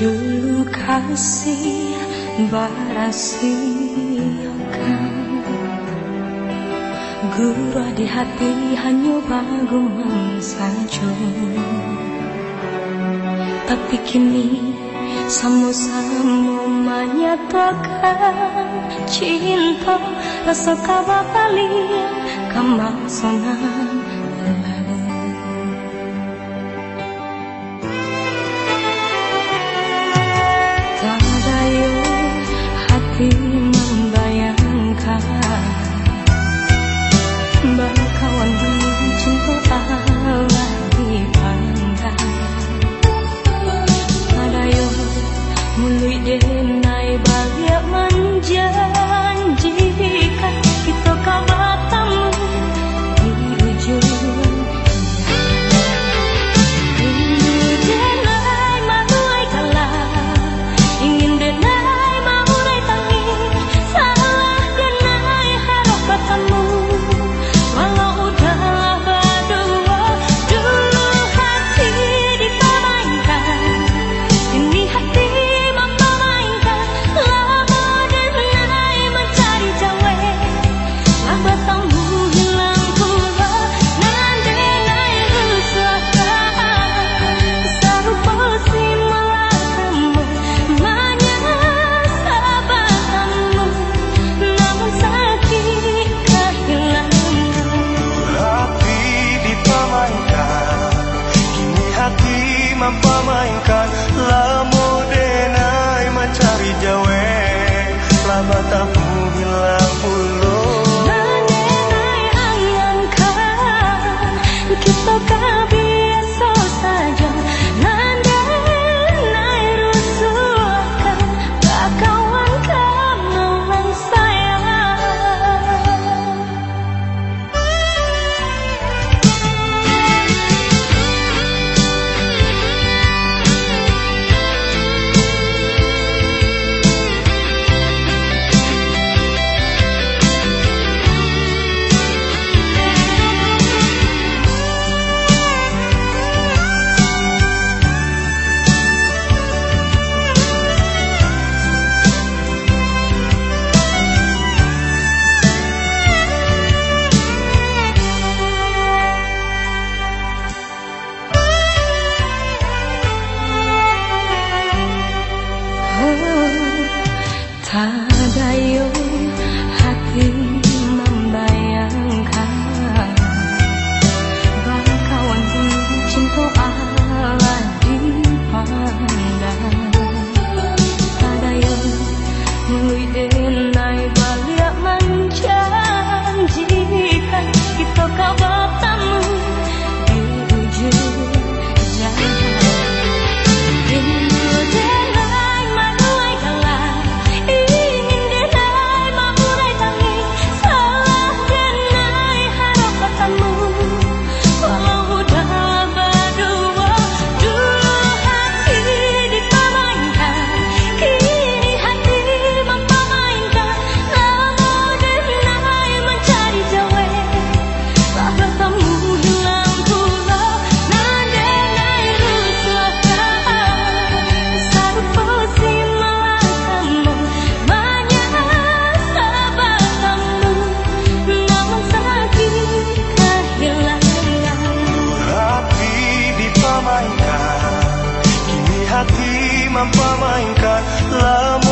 Dulu kasih barasiakan Guru di hati hanya bagungan saja Tapi kini sama-sama menyatakan cinta Rasa kabar paling kemasangan mempemainkan 사. memainkan lamun